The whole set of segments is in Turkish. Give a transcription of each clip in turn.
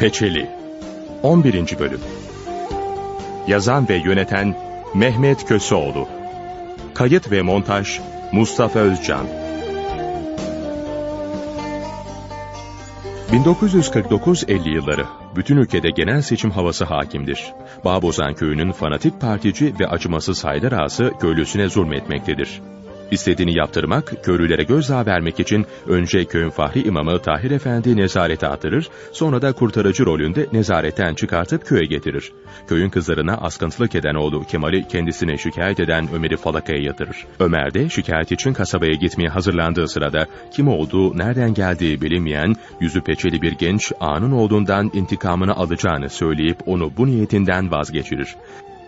Peçeli 11. Bölüm Yazan ve yöneten Mehmet Köseoğlu Kayıt ve montaj Mustafa Özcan 1949-50 yılları bütün ülkede genel seçim havası hakimdir. Bağbozan köyünün fanatik partici ve acımasız Haydar Ağası köylüsüne zulmetmektedir. İstediğini yaptırmak, köylülere gözdağı vermek için önce köyün fahri imamı Tahir Efendi nezarete attırır, sonra da kurtarıcı rolünde nezaretten çıkartıp köye getirir. Köyün kızlarına askıntılık eden oğlu Kemal'i kendisine şikayet eden Ömer'i falakaya yatırır. Ömer de şikayet için kasabaya gitmeye hazırlandığı sırada kim olduğu, nereden geldiği bilinmeyen, yüzü peçeli bir genç ağanın oğlundan intikamını alacağını söyleyip onu bu niyetinden vazgeçirir.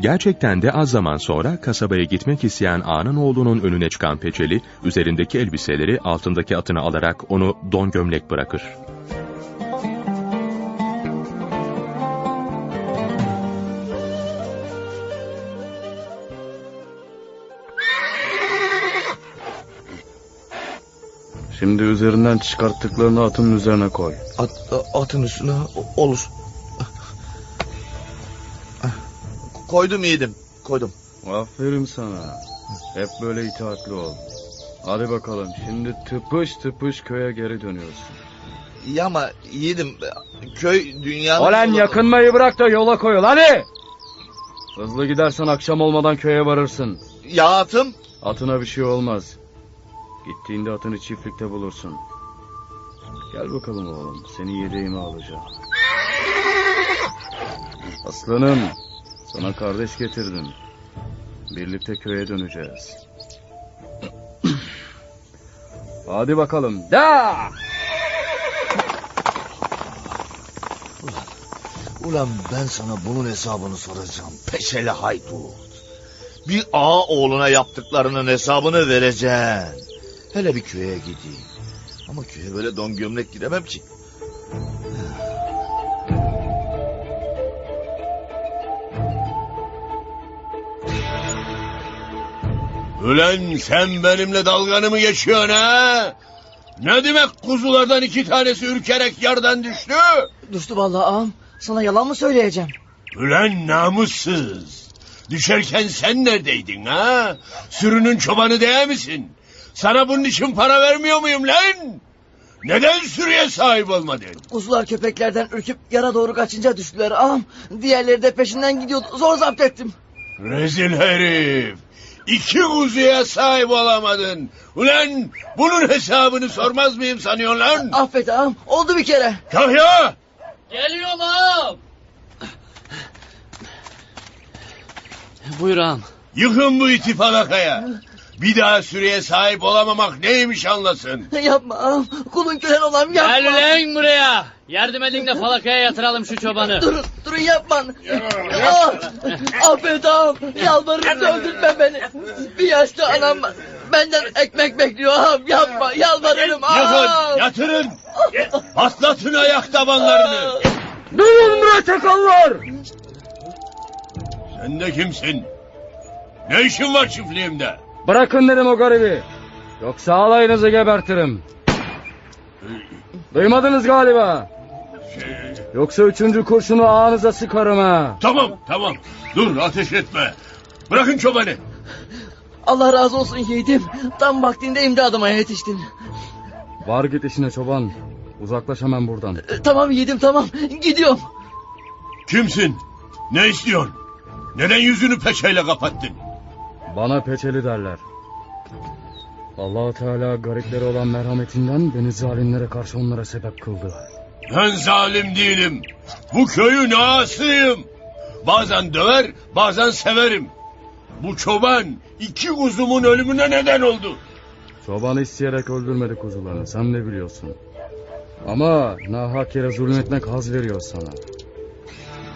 Gerçekten de az zaman sonra kasabaya gitmek isteyen ağanın oğlunun önüne çıkan Peçeli, üzerindeki elbiseleri altındaki atına alarak onu don gömlek bırakır. Şimdi üzerinden çıkarttıklarını atın üzerine koy. At, atın üstüne olur. Koydum yiğidim. Koydum. Aferin sana. Hep böyle itaatli ol. Hadi bakalım şimdi tıpış tıpış köye geri dönüyorsun. İyi ama yiğidim köy dünyanın... Olan yakınmayı bırak da yola koyul hadi. Hızlı gidersen akşam olmadan köye varırsın. Ya atım? Atına bir şey olmaz. Gittiğinde atını çiftlikte bulursun. Gel bakalım oğlum seni yedeğime alacağım. Aslanım sana kardeş getirdim. Birlikte köye döneceğiz. Hadi bakalım. Da! Ulan ben sana bunun hesabını soracağım. Peşeli haydut. Bir ağa oğluna yaptıklarının hesabını vereceksin. Hele bir köye gideyim. Ama köye böyle don gömlek gidemem ki. Ulan sen benimle dalganı mı geçiyorsun ha? Ne demek kuzulardan iki tanesi ürkerek yerden düştü? Düştü vallahi ağam. Sana yalan mı söyleyeceğim? Ulan namussuz. Düşerken sen neredeydin ha? Sürünün çobanı değil misin? Sana bunun için para vermiyor muyum lan? Neden sürüye sahip olmadın? Kuzular köpeklerden ürküp yara doğru kaçınca düştüler ağam. Diğerleri de peşinden gidiyordu. Zor zapt ettim. Rezil herif. İki kuzuya sahip olamadın. Ulan bunun hesabını sormaz mıyım sanıyorsun lan? Affet ağam. Oldu bir kere. Kahya! Geliyorum ağam. Buyur ağam. Yıkın bu iti falakaya. Bir daha süreye sahip olamamak neymiş anlasın. Yapma ağam. Kulun kölen olan yapma. Gel ulan buraya. Yardım edin de falakaya yatıralım şu çobanı. Durun, durun yapman. Ah, affet ağam. Yalvarırım öldürtme beni. Bir yaşlı anam benden ekmek bekliyor ağam. Yapma, yalvarırım ağam. Yıkın, yatırın. Patlatın ayak tabanlarını. Durun bre çakallar! Sen de kimsin? Ne işin var çiftliğimde? Bırakın dedim o garibi. Yoksa alayınızı gebertirim. Duymadınız galiba. Şey, Yoksa üçüncü kurşunu ağınıza sıkarım ha. tamam tamam. Dur ateş etme. Bırakın çobanı. Allah razı olsun yiğidim. Tam vaktinde imdadıma yetiştin. Var git işine çoban. Uzaklaş hemen buradan. E, Tamam yiğidim tamam. Gidiyorum. Kimsin? Ne istiyorsun? Neden yüzünü peçeyle kapattın? Bana peçeli derler. allah Teala gariplere olan merhametinden beni zalimlere karşı onlara sebep kıldı. Ben zalim değilim. Bu köyün ağasıyım. Bazen döver, bazen severim. Bu çoban iki kuzumun ölümüne neden oldu. Çoban isteyerek öldürmedi kuzularını sen ne biliyorsun. Ama nahak yere zulmetmek haz veriyor sana.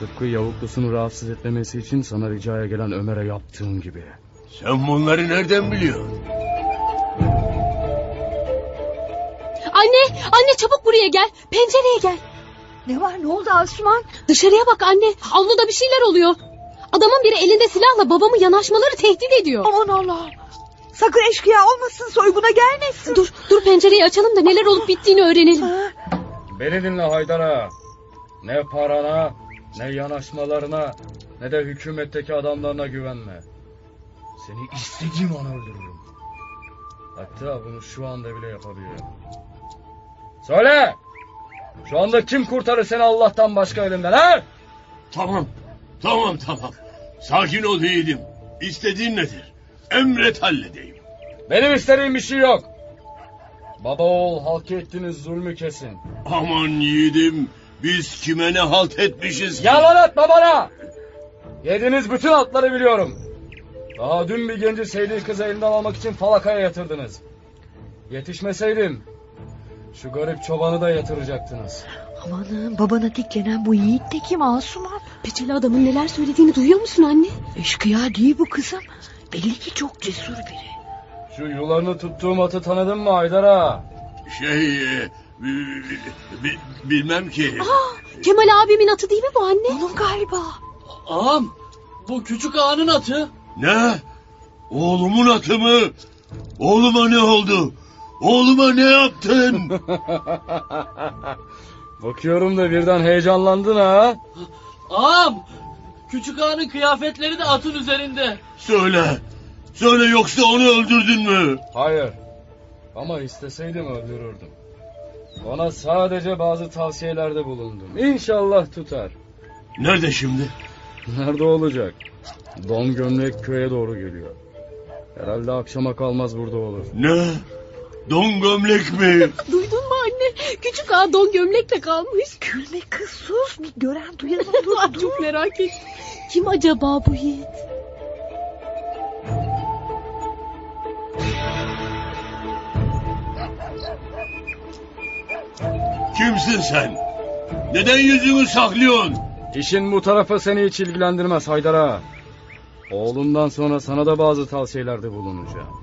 Tıpkı yavuklusunu rahatsız etmemesi için sana ricaya gelen Ömer'e yaptığın gibi. Sen bunları nereden biliyorsun? Anne, anne çabuk buraya gel. Pencereye gel. Ne var ne oldu Asuman? Dışarıya bak anne. Avluda bir şeyler oluyor. Adamın biri elinde silahla babamı yanaşmaları tehdit ediyor. Aman Allah. Sakın eşkıya olmasın soyguna gelmesin. Dur, dur pencereyi açalım da neler olup bittiğini öğrenelim. Beni dinle Haydar ağa. Ne parana, ne yanaşmalarına, ne de hükümetteki adamlarına güvenme. Seni istediğim an öldürürüm. Hatta bunu şu anda bile yapabilirim. Söyle! Şu anda kim kurtarır seni Allah'tan başka elimden ha? Tamam, tamam, tamam. Sakin ol yiğidim. İstediğin nedir? Emret halledeyim. Benim istediğim bir şey yok. Baba oğul halk ettiğiniz zulmü kesin. Aman yiğidim, biz kime ne halt etmişiz ki? Yalan etme bana! Yediğiniz bütün altları biliyorum. Daha dün bir genci sevdiği kızı elinden almak için falakaya yatırdınız. Yetişmeseydim şu garip çobanı da yatıracaktınız. Amanın babana diklenen bu yiğit de kim Asuman? Peçeli adamın neler söylediğini duyuyor musun anne? Eşkıya değil bu kızım. Belli ki çok cesur biri. Şu yularını tuttuğum atı tanıdın mı Haydar ağa? Şey, e, bi- bi- bi- bilmem ki. Kemal abimin atı değil mi bu anne? Onun galiba. Ağam bu küçük ağanın atı. Ne? Oğlumun atı mı? Oğluma ne oldu? Oğluma ne yaptın? Bakıyorum da birden heyecanlandın ha. Ağam küçük ağanın kıyafetleri de atın üzerinde. Söyle. Söyle yoksa onu öldürdün mü? Hayır. Ama isteseydim öldürürdüm. Ona sadece bazı tavsiyelerde bulundum. İnşallah tutar. Nerede şimdi? Nerede olacak? Don gömlek köye doğru geliyor. Herhalde akşama kalmaz burada olur. Ne? Don gömlek mi? Duydun mu anne? Küçük ağa don gömlekle kalmış. Gülme kız sus. Bir gören duyan dur. Çok merak ettim. Kim acaba bu yiğit? Kimsin sen? Neden yüzünü saklıyorsun? İşin bu tarafı seni hiç ilgilendirmez Haydar ağa. Oğlumdan sonra sana da bazı tavsiyelerde bulunacağım.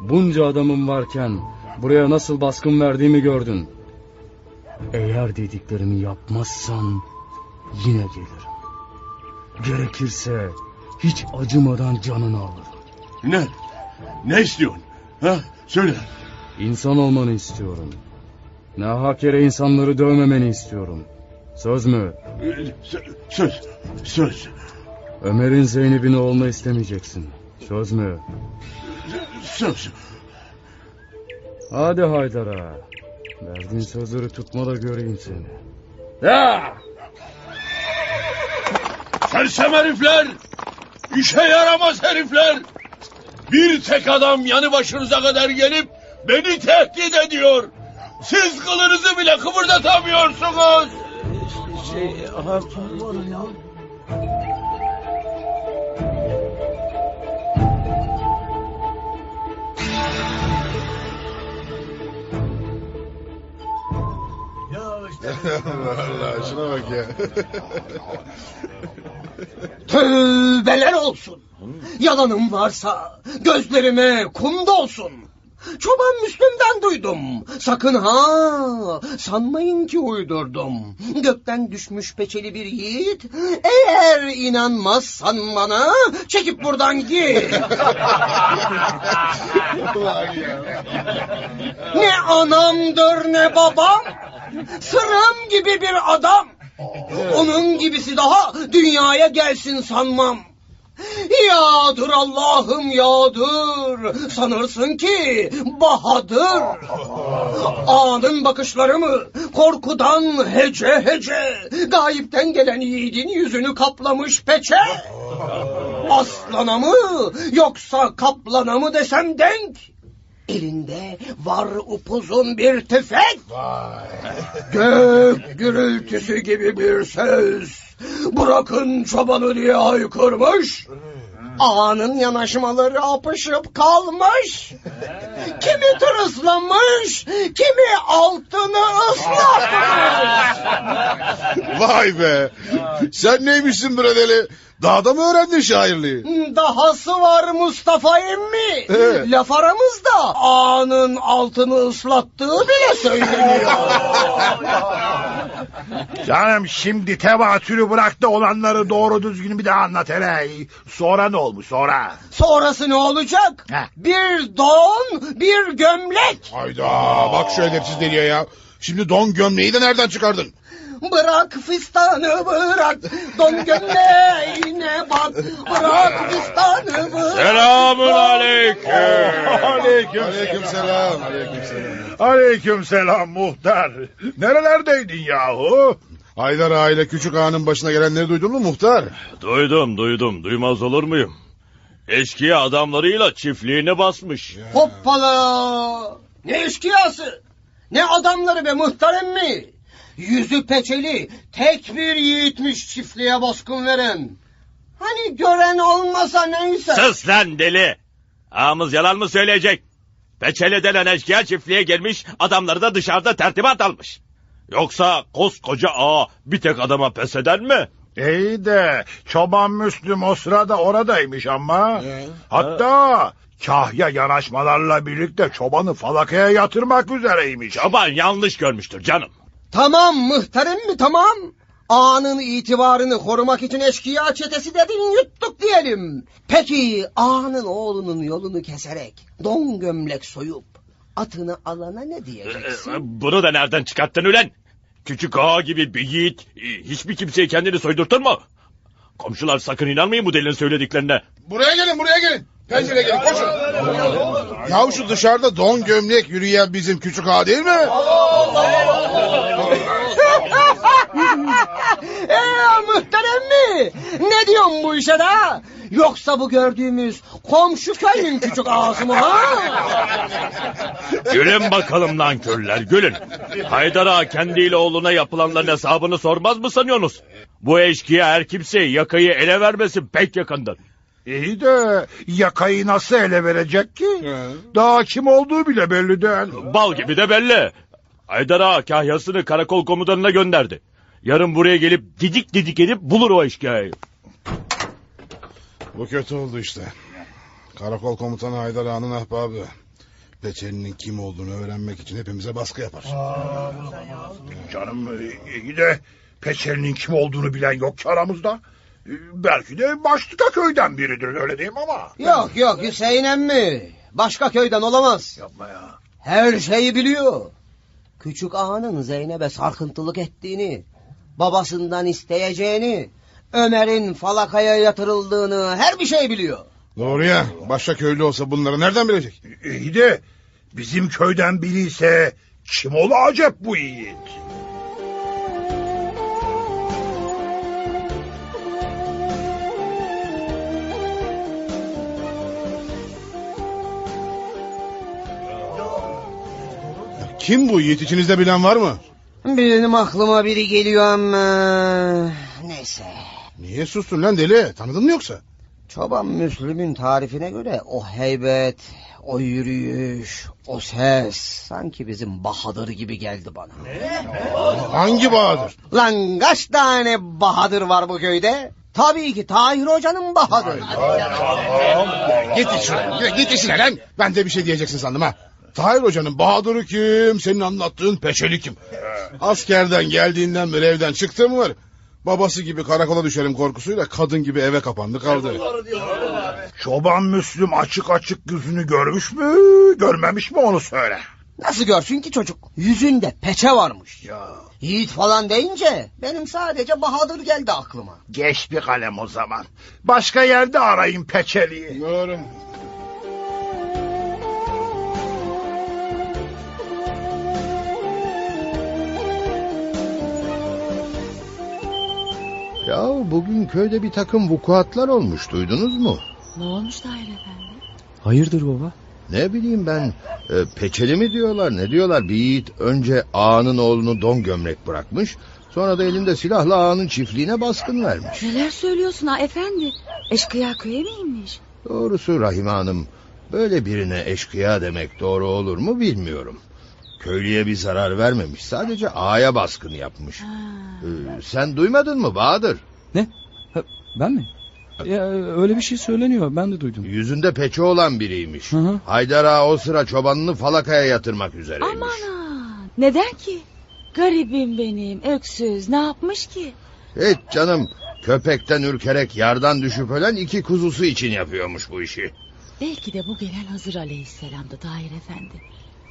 Bunca adamım varken buraya nasıl baskın verdiğimi gördün. Eğer dediklerimi yapmazsan yine gelirim. Gerekirse hiç acımadan canını alırım. Ne? Ne istiyorsun? Ha? Söyle. İnsan olmanı istiyorum. Ne hak yere insanları dövmemeni istiyorum. Söz mü? Ee, sö- Söz. Söz. Ömer'in Zeynep'in oğlunu istemeyeceksin. Söz mü? Söz. Hadi Haydar ağa. Verdiğin sözleri tutma da göreyim seni. Ya! Sersem herifler! İşe yaramaz herifler! Bir tek adam yanı başınıza kadar gelip beni tehdit ediyor. Siz kılınızı bile kıpırdatamıyorsunuz. Vallahi şuna bak ya. Tövbeler olsun. Yalanım varsa gözlerime kum dolsun. Çoban Müslüm'den duydum. Sakın ha sanmayın ki uydurdum. Gökten düşmüş peçeli bir yiğit. Eğer inanmazsan bana çekip buradan git. ne anamdır ne babam. Sırım gibi bir adam. Onun gibisi daha dünyaya gelsin sanmam. Yağdır Allah'ım yağdır. Sanırsın ki bahadır. Anın bakışları mı korkudan hece hece. Gayipten gelen yiğidin yüzünü kaplamış peçe. Aslana mı yoksa kaplana mı desem denk. Elinde var upuzun bir tüfek. Gök gürültüsü gibi bir ses. Bırakın çobanı diye haykırmış. Ağanın yanaşmaları apışıp kalmış. Kimi tırıslamış, kimi altını ıslatmış. Vay be. Sen neymişsin bre deli? Dağda mı öğrendin şairliği? Dahası var Mustafa emmi. Evet. Laf aramızda ağanın altını ıslattığı bile söyleniyor. Canım şimdi tevatürü bırak da olanları doğru düzgün bir daha anlat hele. Sonra ne olmuş sonra? Sonrası ne olacak? Heh. Bir don, bir gömlek. Hayda bak şu edepsiz deliye ya. Şimdi don gömleği de nereden çıkardın? Bırak fistanı bırak. Don gömleğine bak. Bırak fistanı bırak. Selamun aleyküm. Aleyküm, Aleyküm selam. Aleyküm selam. aleyküm selam muhtar. Nerelerdeydin yahu? Haydar Ağa ile küçük ağanın başına gelenleri duydun mu muhtar? Duydum duydum duymaz olur muyum? Eşkıya adamlarıyla çiftliğini basmış. Hoppala. Ne eşkıyası? Ne adamları be muhtar emmi? Yüzü peçeli tek bir yiğitmiş çiftliğe baskın veren. Hani gören olmasa neyse. Sus lan deli! Ağamız yalan mı söyleyecek? Peçeli denen eşkıya çiftliğe gelmiş, adamları da dışarıda tertibat almış. Yoksa koskoca ağa bir tek adama pes eder mi? İyi de çoban Müslüm o sırada oradaymış ama. Hatta kahya yanaşmalarla birlikte çobanı falakaya yatırmak üzereymiş. Çoban yanlış görmüştür canım. Tamam muhtar emmi tamam. Ağanın itibarını korumak için eşkıya çetesi dedin yuttuk diyelim. Peki ağanın oğlunun yolunu keserek don gömlek soyup atını alana ne diyeceksin? Ee, Bunu da nereden çıkarttın ulan? Küçük ağa gibi bir yiğit e, hiçbir kimseye kendini soydurtur mu? Komşular sakın inanmayın bu delinin söylediklerine. Buraya gelin buraya gelin. Pencereye gelin koşun. Yahu şu dışarıda don gömlek yürüyen bizim küçük ağa değil mi? Eee muhterem mi? Ne diyorsun bu işe de? Yoksa bu gördüğümüz komşu köyün küçük ağası mı ha? Gülün bakalım nankörler gülün. Haydar ağa kendiyle oğluna yapılanların hesabını sormaz mı sanıyorsunuz? Bu eşkıya her kimse yakayı ele vermesin pek yakındır. İyi de yakayı nasıl ele verecek ki? Daha kim olduğu bile belli değil. Bal gibi de belli. Haydar ağa kahyasını karakol komutanına gönderdi. Yarın buraya gelip didik didik edip bulur o eşkıyayı. Bu kötü oldu işte. Karakol komutanı Haydar Ağa'nın ahbabı. Peçelinin kim olduğunu öğrenmek için hepimize baskı yapar. Canım iyi de Peçeli'nin kim olduğunu bilen yok ki aramızda. Ee, Belki de Başlıka köyden biridir öyle mi ama? Yok yok Hüseyin emmi. Başka köyden olamaz. Yapma ya. Her şeyi biliyor. Küçük ağanın Zeynep'e sarkıntılık ettiğini, babasından isteyeceğini, Ömer'in falakaya yatırıldığını her bir şey biliyor. Doğru ya. Başka köylü olsa bunları nereden bilecek? İyi de bizim köyden biri ise kim ola acep bu yiğit? Kim bu yiğit içinizde bilen var mı? Benim aklıma biri geliyor ama... Neyse. Niye sustun lan deli? Tanıdın mı yoksa? Çoban Müslüm'ün tarifine göre o heybet, o yürüyüş, o ses sanki bizim Bahadır gibi geldi bana. Hangi Bahadır? Lan kaç tane Bahadır var bu köyde? Tabii ki Tahir Hoca'nın Bahadır. Git işine. Git işine lan. Ben de bir şey diyeceksin sandım ha. Tahir Hoca'nın Bahadır'ı kim? Senin anlattığın peçeli kim? Askerden geldiğinden beri evden çıktı mı var? Babası gibi karakola düşerim korkusuyla kadın gibi eve kapandı kaldı. Çoban Müslüm açık açık yüzünü görmüş mü, görmemiş mi onu söyle. Nasıl görsün ki çocuk? Yüzünde peçe varmış. Ya. Yiğit falan deyince benim sadece Bahadır geldi aklıma. Geç bir kalem o zaman. Başka yerde arayın peçeliyi. Doğru. Ya bugün köyde bir takım vukuatlar olmuş duydunuz mu? Ne olmuş Tahir Efendi? Hayırdır baba? Ne bileyim ben e, peçeli mi diyorlar ne diyorlar bir yiğit önce ağanın oğlunu don gömlek bırakmış sonra da elinde silahla ağanın çiftliğine baskın vermiş. Neler söylüyorsun ha efendi? Eşkıya köye mi inmiş? Doğrusu Rahime Hanım böyle birine eşkıya demek doğru olur mu bilmiyorum. Köylüye bir zarar vermemiş sadece ağaya baskın yapmış. Ee, sen duymadın mı Bahadır? Ne? Ha, ben mi? Ya, öyle bir şey söyleniyor ben de duydum. Yüzünde peçe olan biriymiş. Haydar Ağa o sıra çobanını falakaya yatırmak üzereymiş. Aman ha, neden ki? Garibim benim, öksüz, ne yapmış ki? Hiç canım köpekten ürkerek yardan düşüp ölen iki kuzusu için yapıyormuş bu işi. Belki de bu gelen Hazır Aleyhisselam'dı Tahir Efendi.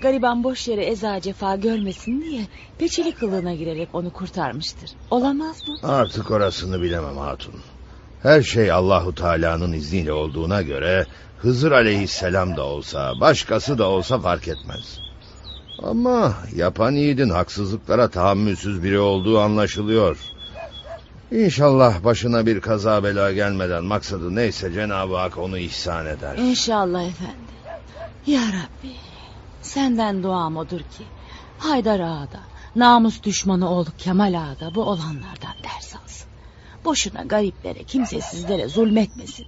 Gariban boş yere eza cefa görmesin diye peçeli kılığına girerek onu kurtarmıştır. Olamaz mı? Artık orasını bilemem hatun. Her şey Allahu Teala'nın izniyle olduğuna göre Hızır aleyhisselam da olsa, başkası da olsa fark etmez. Ama yapan yiğidin haksızlıklara tahammülsüz biri olduğu anlaşılıyor. İnşallah başına bir kaza bela gelmeden maksadı neyse Cenab-ı Hak onu ihsan eder. İnşallah efendi. Ya Rabbi senden duam odur ki Haydar Ağa da namus düşmanı oğlu Kemal Ağa da bu olanlardan ders alsın. Boşuna gariplere kimsesizlere zulmetmesin.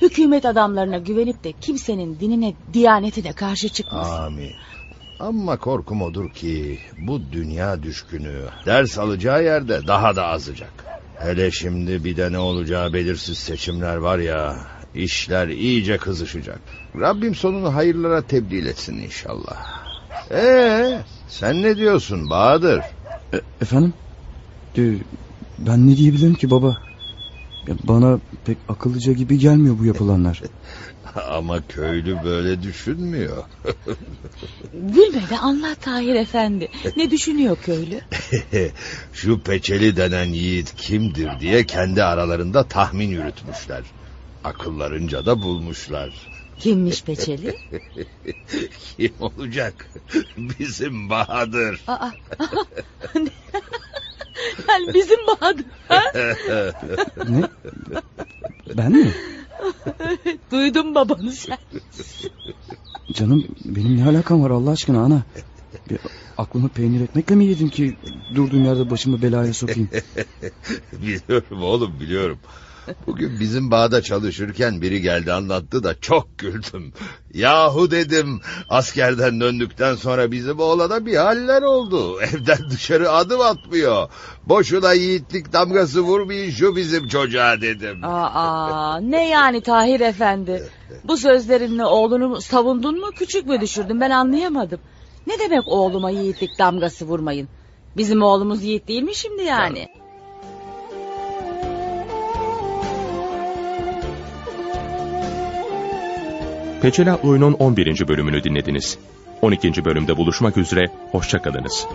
Hükümet adamlarına güvenip de kimsenin dinine diyanetine karşı çıkmasın. Amin. Ama korkum odur ki bu dünya düşkünü ders alacağı yerde daha da azacak. Hele şimdi bir de ne olacağı belirsiz seçimler var ya işler iyice kızışacak. Rabbim sonunu hayırlara tebdil etsin inşallah. Ee, sen ne diyorsun Bahadır? E, efendim? Ee, ben ne diyebilirim ki baba? Ya bana pek akıllıca gibi gelmiyor bu yapılanlar. Ama köylü böyle düşünmüyor. Gülme ve anlat Tahir Efendi. Ne düşünüyor köylü? Şu peçeli denen yiğit kimdir diye kendi aralarında tahmin yürütmüşler. Akıllarınca da bulmuşlar. Kimmiş peçeli? Kim olacak? Bizim Bahadır. Aa, yani bizim Bahadır. Ha? ne? Ben mi? Duydum babanı sen. Canım benim ne alakam var Allah aşkına ana? Bir aklımı peynir ekmekle mi yedim ki durduğum yerde başımı belaya sokayım? biliyorum oğlum biliyorum. Bugün bizim bağda çalışırken biri geldi anlattı da çok güldüm. Yahu dedim askerden döndükten sonra bizim oğlana bir haller oldu. Evden dışarı adım atmıyor. Boşuna yiğitlik damgası vurmayın şu bizim çocuğa dedim. Aa, ne yani Tahir Efendi? Bu sözlerinle oğlunu savundun mu küçük mü düşürdün ben anlayamadım. Ne demek oğluma yiğitlik damgası vurmayın? Bizim oğlumuz yiğit değil mi şimdi yani? Peçeli adlı oyunun 11. bölümünü dinlediniz. 12. bölümde buluşmak üzere, hoşçakalınız.